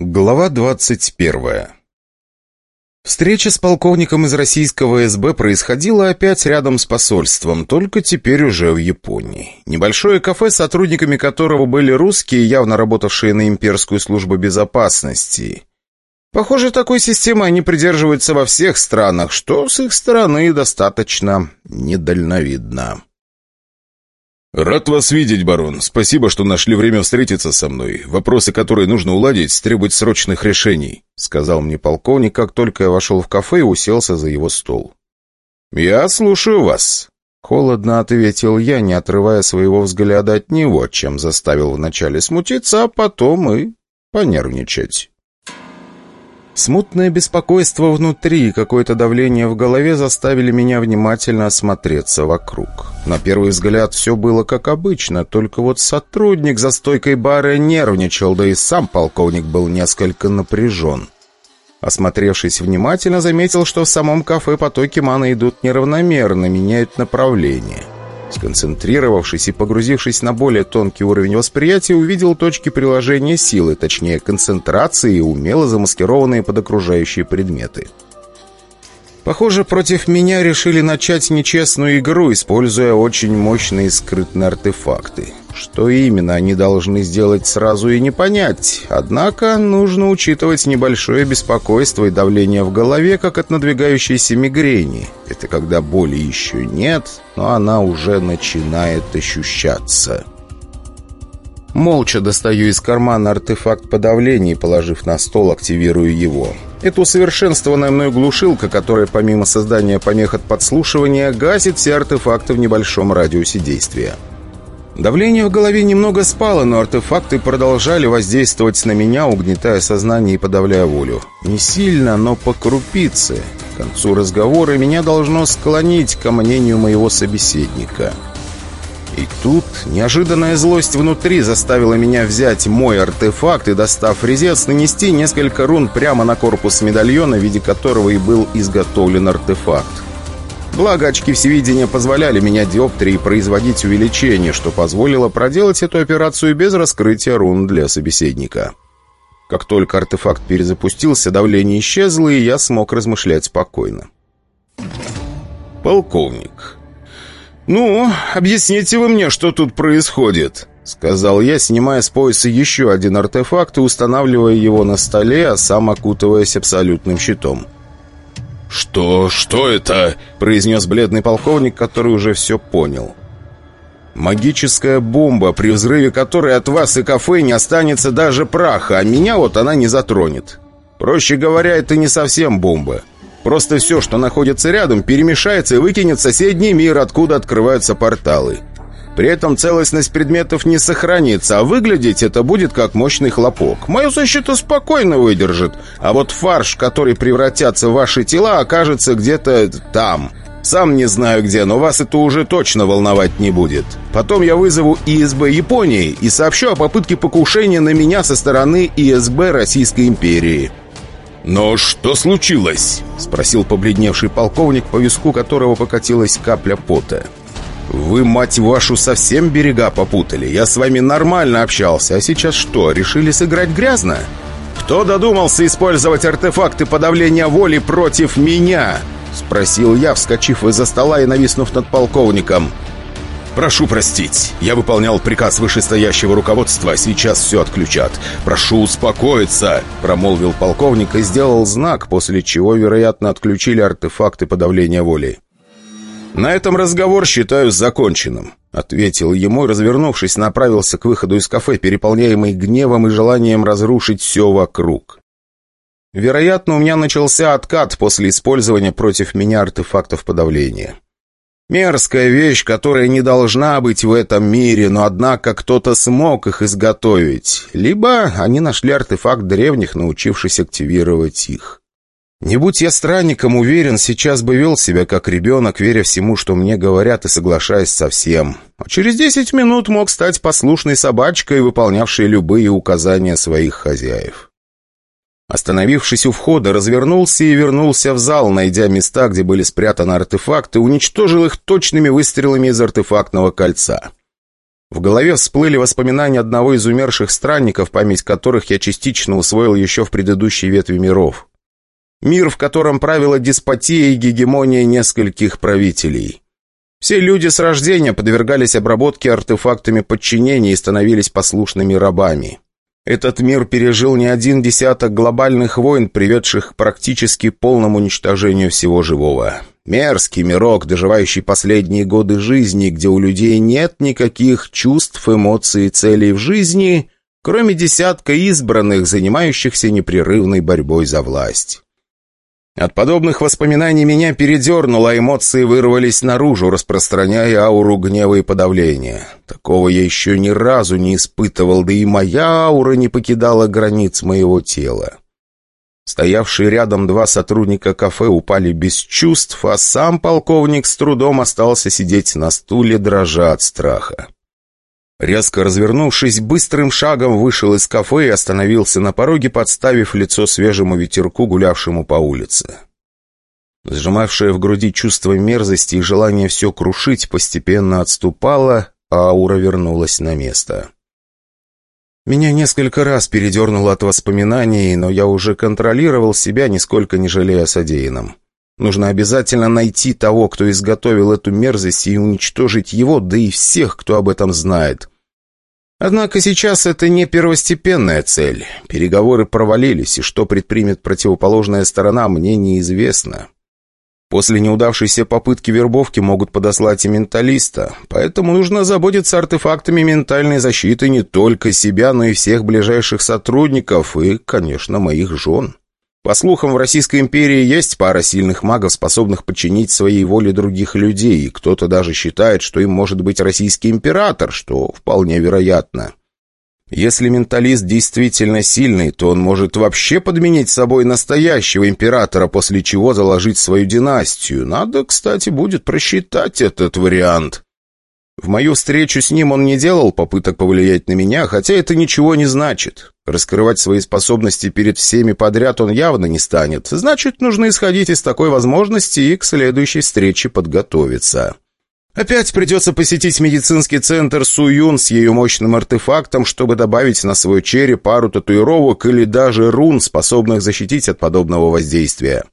Глава 21 Встреча с полковником из российского СБ происходила опять рядом с посольством, только теперь уже в Японии. Небольшое кафе, сотрудниками которого были русские, явно работавшие на имперскую службу безопасности. Похоже, такой системы они придерживаются во всех странах, что с их стороны достаточно недальновидно. «Рад вас видеть, барон. Спасибо, что нашли время встретиться со мной. Вопросы, которые нужно уладить, требуют срочных решений», — сказал мне полковник, как только я вошел в кафе и уселся за его стол. «Я слушаю вас», — холодно ответил я, не отрывая своего взгляда от него, чем заставил вначале смутиться, а потом и понервничать. Смутное беспокойство внутри и какое-то давление в голове заставили меня внимательно осмотреться вокруг. На первый взгляд все было как обычно, только вот сотрудник за стойкой бара нервничал, да и сам полковник был несколько напряжен. Осмотревшись внимательно, заметил, что в самом кафе потоки маны идут неравномерно, меняют направление. Сконцентрировавшись и погрузившись на более тонкий уровень восприятия, увидел точки приложения силы, точнее концентрации умело замаскированные под окружающие предметы. Похоже, против меня решили начать нечестную игру, используя очень мощные скрытные артефакты. Что именно они должны сделать сразу и не понять. Однако нужно учитывать небольшое беспокойство и давление в голове, как от надвигающейся мигрени. Это когда боли еще нет, но она уже начинает ощущаться. Молча достаю из кармана артефакт подавления и, положив на стол, активирую его. Это усовершенствованная мной глушилка, которая помимо создания помех от подслушивания, гасит все артефакты в небольшом радиусе действия. Давление в голове немного спало, но артефакты продолжали воздействовать на меня, угнетая сознание и подавляя волю. Не сильно, но по крупице. К концу разговора меня должно склонить к мнению моего собеседника. И тут неожиданная злость внутри заставила меня взять мой артефакт и, достав резец, нанести несколько рун прямо на корпус медальона, в виде которого и был изготовлен артефакт. Благо, очки всевидения позволяли менять диоптрии и производить увеличение, что позволило проделать эту операцию без раскрытия рун для собеседника. Как только артефакт перезапустился, давление исчезло, и я смог размышлять спокойно. «Полковник, «Ну, объясните вы мне, что тут происходит», — сказал я, снимая с пояса еще один артефакт и устанавливая его на столе, а сам окутываясь абсолютным щитом. «Что? Что это?» — произнес бледный полковник, который уже все понял. «Магическая бомба, при взрыве которой от вас и кафе не останется даже праха, а меня вот она не затронет. Проще говоря, это не совсем бомба». Просто все, что находится рядом, перемешается и выкинет в соседний мир, откуда открываются порталы. При этом целостность предметов не сохранится, а выглядеть это будет как мощный хлопок. Мою защиту спокойно выдержит, а вот фарш, который превратятся ваши тела, окажется где-то там. Сам не знаю где, но вас это уже точно волновать не будет. Потом я вызову ИСБ Японии и сообщу о попытке покушения на меня со стороны ИСБ Российской империи. «Но что случилось?» — спросил побледневший полковник, по виску которого покатилась капля пота. «Вы, мать вашу, совсем берега попутали. Я с вами нормально общался, а сейчас что, решили сыграть грязно? Кто додумался использовать артефакты подавления воли против меня?» — спросил я, вскочив из-за стола и нависнув над полковником. «Прошу простить. Я выполнял приказ вышестоящего руководства, сейчас все отключат. Прошу успокоиться», — промолвил полковник и сделал знак, после чего, вероятно, отключили артефакты подавления воли. «На этом разговор считаю законченным», — ответил ему и, развернувшись, направился к выходу из кафе, переполняемый гневом и желанием разрушить все вокруг. Вероятно, у меня начался откат после использования против меня артефактов подавления. Мерзкая вещь, которая не должна быть в этом мире, но однако кто-то смог их изготовить. Либо они нашли артефакт древних, научившись активировать их. Не будь я странником, уверен, сейчас бы вел себя как ребенок, веря всему, что мне говорят и соглашаясь со всем. А через десять минут мог стать послушной собачкой, выполнявшей любые указания своих хозяев. Остановившись у входа, развернулся и вернулся в зал, найдя места, где были спрятаны артефакты, уничтожил их точными выстрелами из артефактного кольца. В голове всплыли воспоминания одного из умерших странников, память которых я частично усвоил еще в предыдущей ветви миров. Мир, в котором правила деспотия и гегемония нескольких правителей. Все люди с рождения подвергались обработке артефактами подчинения и становились послушными рабами. Этот мир пережил не один десяток глобальных войн, приведших к практически полному уничтожению всего живого. Мерзкий мирок, доживающий последние годы жизни, где у людей нет никаких чувств, эмоций и целей в жизни, кроме десятка избранных, занимающихся непрерывной борьбой за власть. От подобных воспоминаний меня передернуло, эмоции вырвались наружу, распространяя ауру гнева и подавления. Такого я еще ни разу не испытывал, да и моя аура не покидала границ моего тела. Стоявшие рядом два сотрудника кафе упали без чувств, а сам полковник с трудом остался сидеть на стуле, дрожа от страха. Резко развернувшись, быстрым шагом вышел из кафе и остановился на пороге, подставив лицо свежему ветерку, гулявшему по улице. Сжимавшее в груди чувство мерзости и желание все крушить постепенно отступало, а аура вернулась на место. Меня несколько раз передернуло от воспоминаний, но я уже контролировал себя, нисколько не жалея о содеянном. Нужно обязательно найти того, кто изготовил эту мерзость, и уничтожить его, да и всех, кто об этом знает. Однако сейчас это не первостепенная цель. Переговоры провалились, и что предпримет противоположная сторона, мне неизвестно. После неудавшейся попытки вербовки могут подослать и менталиста, поэтому нужно заботиться артефактами ментальной защиты не только себя, но и всех ближайших сотрудников и, конечно, моих жен. По слухам, в Российской империи есть пара сильных магов, способных подчинить своей воле других людей, и кто-то даже считает, что им может быть российский император, что вполне вероятно. Если менталист действительно сильный, то он может вообще подменить собой настоящего императора, после чего заложить свою династию. Надо, кстати, будет просчитать этот вариант. В мою встречу с ним он не делал попыток повлиять на меня, хотя это ничего не значит. Раскрывать свои способности перед всеми подряд он явно не станет. Значит, нужно исходить из такой возможности и к следующей встрече подготовиться. Опять придется посетить медицинский центр Суюн с ее мощным артефактом, чтобы добавить на свой череп пару татуировок или даже рун, способных защитить от подобного воздействия.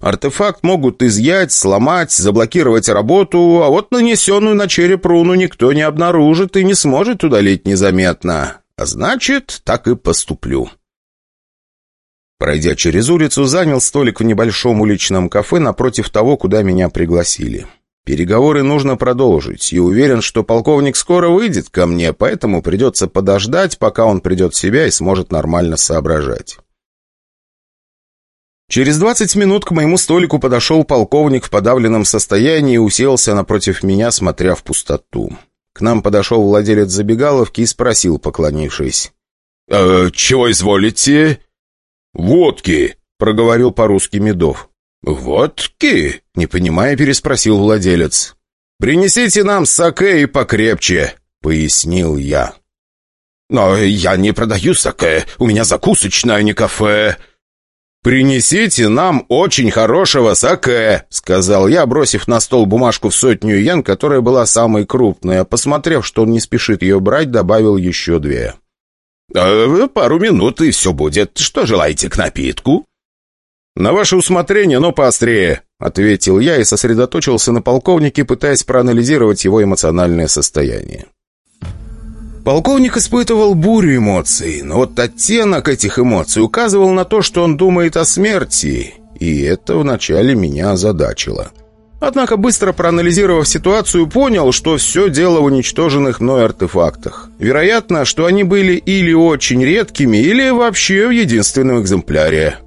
Артефакт могут изъять, сломать, заблокировать работу, а вот нанесенную на череп руну никто не обнаружит и не сможет удалить незаметно. А значит, так и поступлю. Пройдя через улицу, занял столик в небольшом уличном кафе напротив того, куда меня пригласили. Переговоры нужно продолжить, и уверен, что полковник скоро выйдет ко мне, поэтому придется подождать, пока он придет в себя и сможет нормально соображать. Через двадцать минут к моему столику подошел полковник в подавленном состоянии и уселся напротив меня, смотря в пустоту. К нам подошел владелец забегаловки и спросил, поклонившись. «Э, «Чего изволите?» «Водки», — проговорил по-русски Медов. «Водки?» — не понимая, переспросил владелец. «Принесите нам саке и покрепче», — пояснил я. «Но я не продаю саке, у меня закусочная, а не кафе», «Принесите нам очень хорошего саке», — сказал я, бросив на стол бумажку в сотню йен, которая была самой крупной, а посмотрев, что он не спешит ее брать, добавил еще две. «Э, «Пару минут, и все будет. Что желаете к напитку?» «На ваше усмотрение, но поострее», — ответил я и сосредоточился на полковнике, пытаясь проанализировать его эмоциональное состояние. Полковник испытывал бурю эмоций, но вот оттенок этих эмоций указывал на то, что он думает о смерти, и это вначале меня озадачило. Однако, быстро проанализировав ситуацию, понял, что все дело в уничтоженных мной артефактах. Вероятно, что они были или очень редкими, или вообще в единственном экземпляре.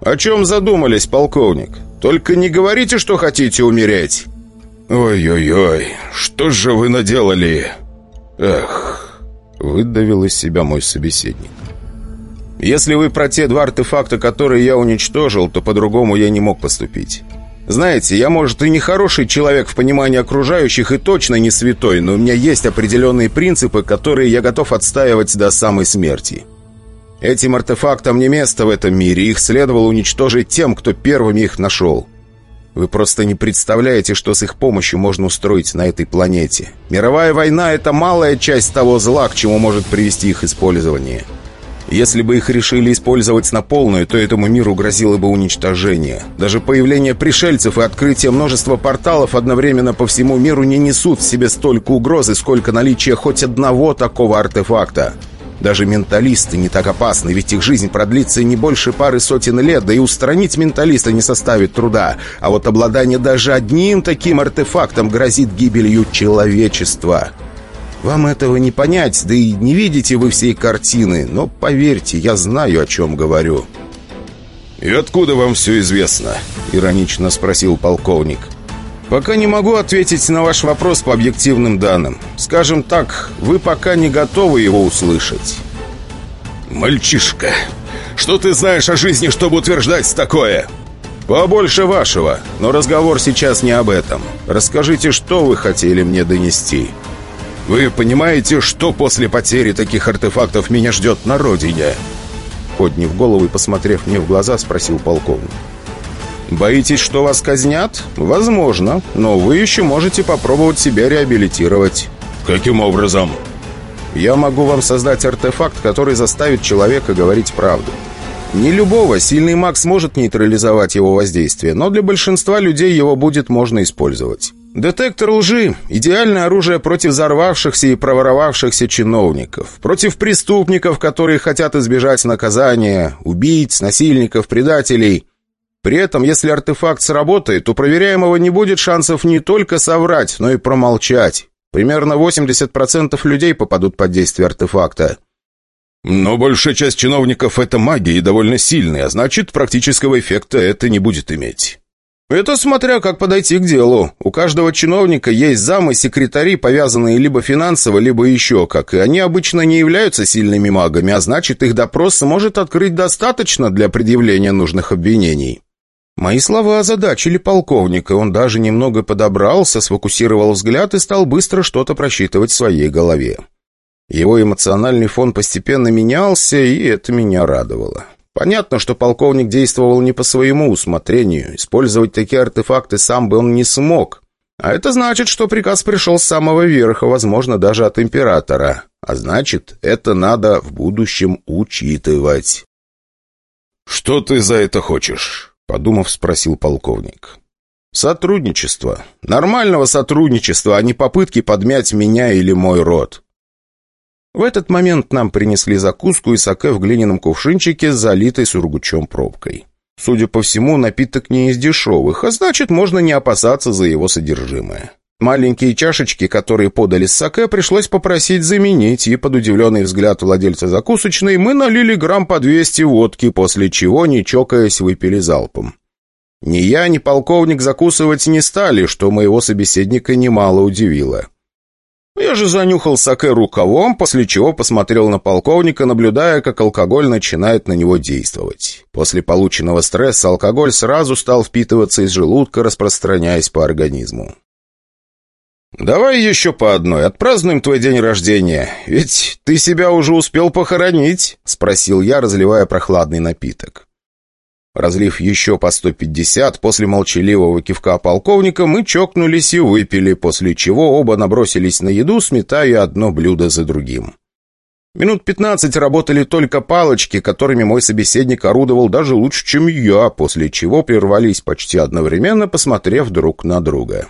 «О чем задумались, полковник? Только не говорите, что хотите умереть!» «Ой-ой-ой, что же вы наделали?» «Эх!» — выдавил из себя мой собеседник. «Если вы про те два артефакта, которые я уничтожил, то по-другому я не мог поступить. Знаете, я, может, и не хороший человек в понимании окружающих и точно не святой, но у меня есть определенные принципы, которые я готов отстаивать до самой смерти. Этим артефактам не место в этом мире, их следовало уничтожить тем, кто первыми их нашел». Вы просто не представляете, что с их помощью можно устроить на этой планете. Мировая война — это малая часть того зла, к чему может привести их использование. Если бы их решили использовать на полную, то этому миру грозило бы уничтожение. Даже появление пришельцев и открытие множества порталов одновременно по всему миру не несут в себе столько угрозы, сколько наличие хоть одного такого артефакта. Даже менталисты не так опасны, ведь их жизнь продлится не больше пары сотен лет, да и устранить менталиста не составит труда. А вот обладание даже одним таким артефактом грозит гибелью человечества. Вам этого не понять, да и не видите вы всей картины, но поверьте, я знаю, о чем говорю». «И откуда вам все известно?» — иронично спросил полковник. «Пока не могу ответить на ваш вопрос по объективным данным. Скажем так, вы пока не готовы его услышать». «Мальчишка, что ты знаешь о жизни, чтобы утверждать такое?» «Побольше вашего, но разговор сейчас не об этом. Расскажите, что вы хотели мне донести». «Вы понимаете, что после потери таких артефактов меня ждет на родине?» Подняв голову и посмотрев мне в глаза, спросил полковник. «Боитесь, что вас казнят? Возможно, но вы еще можете попробовать себя реабилитировать». «Каким образом?» «Я могу вам создать артефакт, который заставит человека говорить правду. Не любого сильный маг сможет нейтрализовать его воздействие, но для большинства людей его будет можно использовать. Детектор лжи – идеальное оружие против взорвавшихся и проворовавшихся чиновников, против преступников, которые хотят избежать наказания, убийц, насильников, предателей. При этом, если артефакт сработает, у проверяемого не будет шансов не только соврать, но и промолчать. Примерно 80% людей попадут под действие артефакта. Но большая часть чиновников – это маги и довольно сильные, а значит, практического эффекта это не будет иметь. Это смотря как подойти к делу. У каждого чиновника есть замы, секретари, повязанные либо финансово, либо еще как. И они обычно не являются сильными магами, а значит, их допрос может открыть достаточно для предъявления нужных обвинений. Мои слова озадачили полковника. Он даже немного подобрался, сфокусировал взгляд и стал быстро что-то просчитывать в своей голове. Его эмоциональный фон постепенно менялся, и это меня радовало. Понятно, что полковник действовал не по своему усмотрению. Использовать такие артефакты сам бы он не смог. А это значит, что приказ пришел с самого верха, возможно, даже от императора. А значит, это надо в будущем учитывать. «Что ты за это хочешь?» — подумав, спросил полковник. «Сотрудничество. Нормального сотрудничества, а не попытки подмять меня или мой род. В этот момент нам принесли закуску и саке в глиняном кувшинчике, залитой сургучом пробкой. Судя по всему, напиток не из дешевых, а значит, можно не опасаться за его содержимое. Маленькие чашечки, которые подали с саке, пришлось попросить заменить, и под удивленный взгляд владельца закусочной мы налили грамм по 200 водки, после чего, не чокаясь, выпили залпом. Ни я, ни полковник закусывать не стали, что моего собеседника немало удивило. Я же занюхал саке рукавом, после чего посмотрел на полковника, наблюдая, как алкоголь начинает на него действовать. После полученного стресса алкоголь сразу стал впитываться из желудка, распространяясь по организму. «Давай еще по одной, отпразднуем твой день рождения, ведь ты себя уже успел похоронить?» — спросил я, разливая прохладный напиток. Разлив еще по 150, после молчаливого кивка полковника, мы чокнулись и выпили, после чего оба набросились на еду, сметая одно блюдо за другим. Минут 15 работали только палочки, которыми мой собеседник орудовал даже лучше, чем я, после чего прервались почти одновременно, посмотрев друг на друга.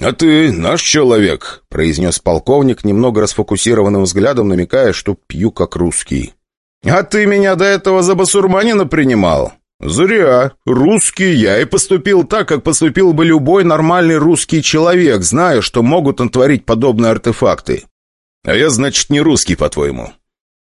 «А ты наш человек», — произнес полковник, немного расфокусированным взглядом, намекая, что пью как русский. «А ты меня до этого за басурманина принимал?» «Зря. Русский я и поступил так, как поступил бы любой нормальный русский человек, зная, что могут натворить подобные артефакты». «А я, значит, не русский, по-твоему?»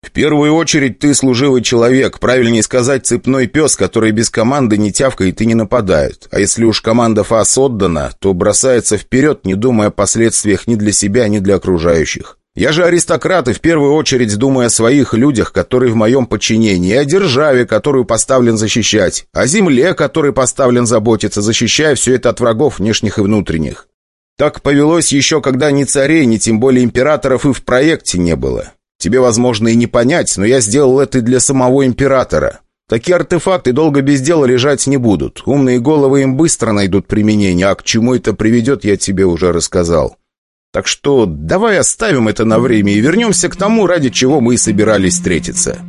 «В первую очередь ты служивый человек, правильнее сказать, цепной пес, который без команды не тявкает и не нападает. А если уж команда ФАС отдана, то бросается вперед, не думая о последствиях ни для себя, ни для окружающих. Я же аристократ и в первую очередь думаю о своих людях, которые в моем подчинении, о державе, которую поставлен защищать, о земле, которой поставлен заботиться, защищая все это от врагов внешних и внутренних. Так повелось еще, когда ни царей, ни тем более императоров и в проекте не было. Тебе, возможно, и не понять, но я сделал это для самого императора. Такие артефакты долго без дела лежать не будут. Умные головы им быстро найдут применение, а к чему это приведет, я тебе уже рассказал. Так что давай оставим это на время и вернемся к тому, ради чего мы и собирались встретиться».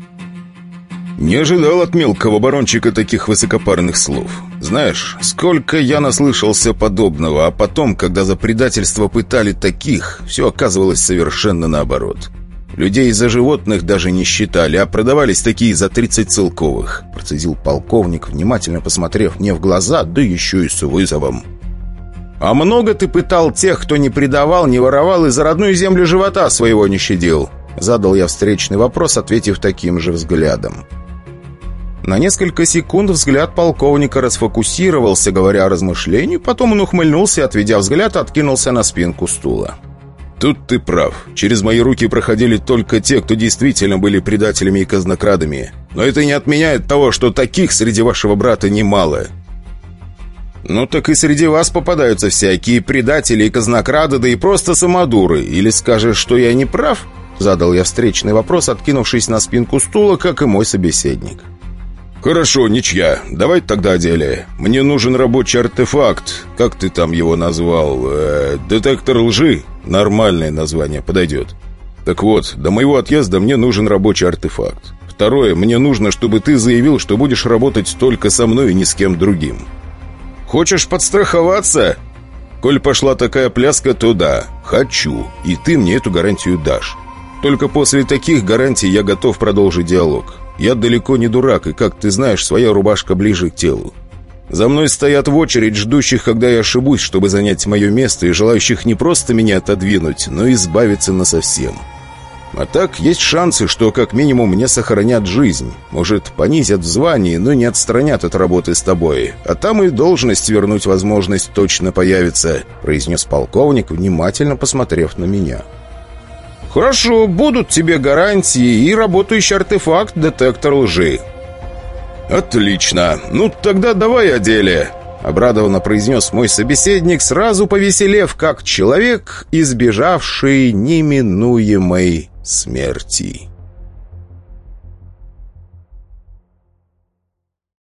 Не ожидал от мелкого барончика таких высокопарных слов. Знаешь, сколько я наслышался подобного, а потом, когда за предательство пытали таких, все оказывалось совершенно наоборот. Людей за животных даже не считали, а продавались такие за 30 целковых, процедил полковник, внимательно посмотрев мне в глаза, да еще и с вызовом. «А много ты пытал тех, кто не предавал, не воровал и за родную землю живота своего не щадил?» Задал я встречный вопрос, ответив таким же взглядом. На несколько секунд взгляд полковника расфокусировался, говоря о размышлении, потом он ухмыльнулся отведя взгляд, откинулся на спинку стула. «Тут ты прав. Через мои руки проходили только те, кто действительно были предателями и казнокрадами. Но это не отменяет того, что таких среди вашего брата немало». «Ну так и среди вас попадаются всякие предатели и казнокрады, да и просто самодуры. Или скажешь, что я не прав?» Задал я встречный вопрос, откинувшись на спинку стула, как и мой собеседник. «Хорошо, ничья. Давай тогда о деле. Мне нужен рабочий артефакт. Как ты там его назвал? Э, детектор лжи? Нормальное название, подойдет. Так вот, до моего отъезда мне нужен рабочий артефакт. Второе, мне нужно, чтобы ты заявил, что будешь работать только со мной и ни с кем другим. Хочешь подстраховаться? Коль пошла такая пляска, то да, хочу. И ты мне эту гарантию дашь. Только после таких гарантий я готов продолжить диалог. Я далеко не дурак, и, как ты знаешь, своя рубашка ближе к телу. За мной стоят в очередь ждущих, когда я ошибусь, чтобы занять мое место, и желающих не просто меня отодвинуть, но и избавиться насовсем. А так, есть шансы, что как минимум мне сохранят жизнь. Может, понизят в звании, но не отстранят от работы с тобой. А там и должность вернуть возможность точно появится», произнес полковник, внимательно посмотрев на меня. «Хорошо, будут тебе гарантии и работающий артефакт детектор лжи». «Отлично. Ну, тогда давай о деле», — обрадованно произнес мой собеседник, сразу повеселев, как человек, избежавший неминуемой смерти.